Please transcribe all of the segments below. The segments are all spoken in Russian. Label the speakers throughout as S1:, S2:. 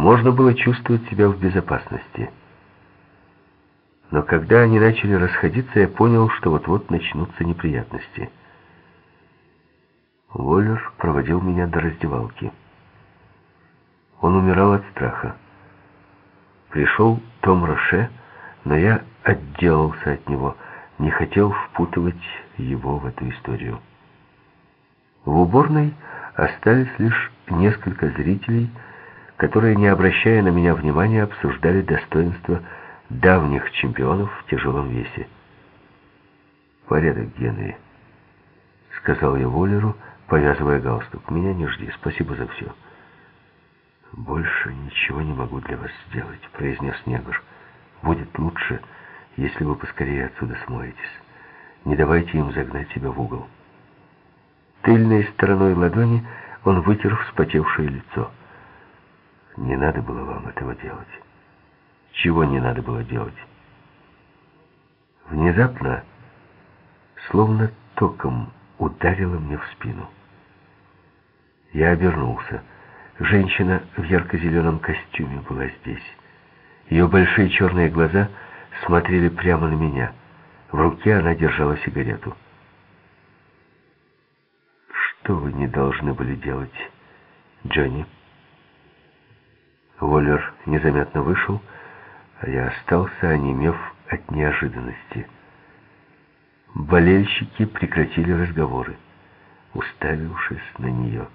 S1: можно было чувствовать себя в безопасности. Но когда они начали расходиться, я понял, что вот-вот начнутся неприятности. Воллер проводил меня до раздевалки. Он умирал от страха. Пришел Том Роше, но я отделался от него, не хотел впутывать его в эту историю. В уборной остались лишь несколько зрителей, которые, не обращая на меня внимания, обсуждали достоинства давних чемпионов в тяжелом весе. «Порядок, Генри», — сказал я Воллеру, повязывая галстук. «Меня не жди, спасибо за все». «Больше ничего не могу для вас сделать», — произнес негр. «Будет лучше, если вы поскорее отсюда смоетесь. Не давайте им загнать себя в угол». Тыльной стороной ладони он вытер вспотевшее лицо. «Не надо было вам этого делать». «Чего не надо было делать?» Внезапно, словно током, ударило мне в спину. Я обернулся. Женщина в ярко-зеленом костюме была здесь. Ее большие черные глаза смотрели прямо на меня. В руке она держала сигарету. Что вы не должны были делать, Джонни? Воллер незаметно вышел, а я остался, онемев от неожиданности. Болельщики прекратили разговоры, уставившись на нее.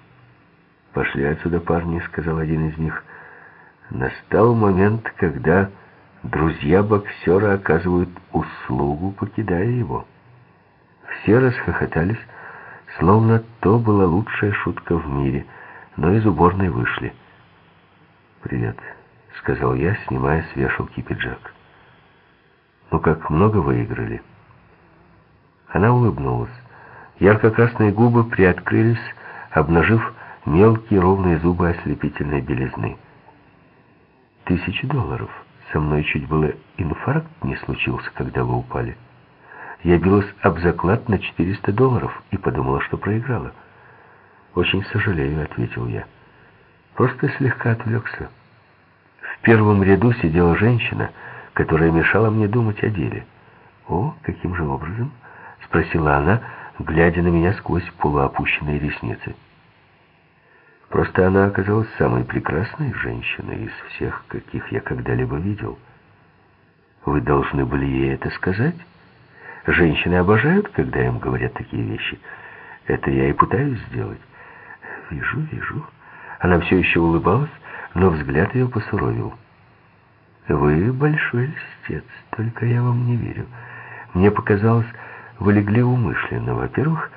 S1: «Пошли отсюда, парни», — сказал один из них. Настал момент, когда друзья боксера оказывают услугу, покидая его. Все расхохотались, Словно то была лучшая шутка в мире, но из уборной вышли. «Привет», — сказал я, снимая с вешалки пиджак. «Ну как, много выиграли?» Она улыбнулась. Ярко-красные губы приоткрылись, обнажив мелкие ровные зубы ослепительной белизны. «Тысячи долларов. Со мной чуть было инфаркт не случился, когда вы упали». Я билась об заклад на 400 долларов и подумала, что проиграла. «Очень сожалею», — ответил я. Просто слегка отвлекся. Первом ряду сидела женщина, которая мешала мне думать о деле. «О, каким же образом?» — спросила она, глядя на меня сквозь полуопущенные ресницы. Просто она оказалась самой прекрасной женщиной из всех, каких я когда-либо видел. Вы должны были ей это сказать?» Женщины обожают, когда им говорят такие вещи. Это я и пытаюсь сделать. Вижу, вижу. Она все еще улыбалась, но взгляд ее посуровил. Вы большой льстец, только я вам не верю. Мне показалось, вы легли умышленно. Во-первых,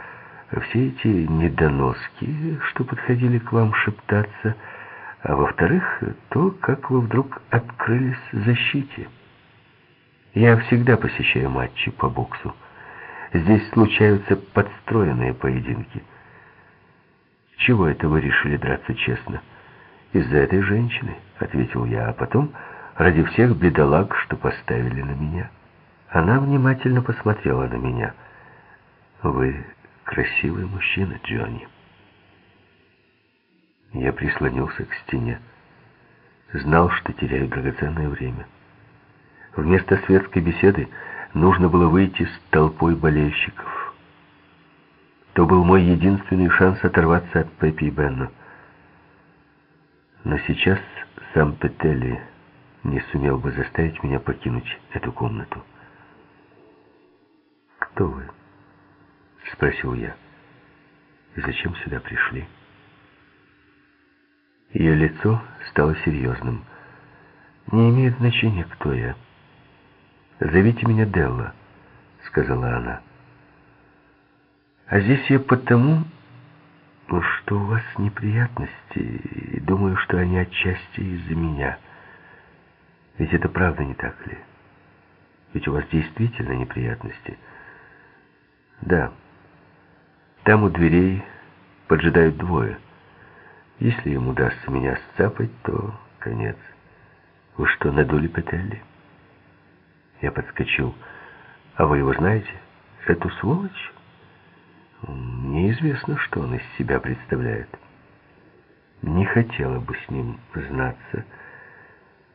S1: все эти недоноски, что подходили к вам шептаться, а во-вторых, то, как вы вдруг открылись защите. Я всегда посещаю матчи по боксу. Здесь случаются подстроенные поединки. Чего это вы решили драться честно? Из-за этой женщины, ответил я, а потом ради всех бедолаг, что поставили на меня. Она внимательно посмотрела на меня. Вы красивый мужчина, Джонни. Я прислонился к стене. Знал, что теряю драгоценное время. Вместо светской беседы нужно было выйти с толпой болельщиков. То был мой единственный шанс оторваться от Пеппи и Бенна. Но сейчас сам Петелли не сумел бы заставить меня покинуть эту комнату. «Кто вы?» — спросил я. «И зачем сюда пришли?» Ее лицо стало серьезным. «Не имеет значения, кто я». «Зовите меня Делла», — сказала она. «А здесь я потому, что у вас неприятности, думаю, что они отчасти из-за меня. Ведь это правда, не так ли? Ведь у вас действительно неприятности». «Да. Там у дверей поджидают двое. Если им удастся меня сцапать, то конец. Вы что, надули Петелли?» Я подскочил. «А вы его знаете? Эту сволочь?» «Мне известно, что он из себя представляет». не хотела бы с ним знаться,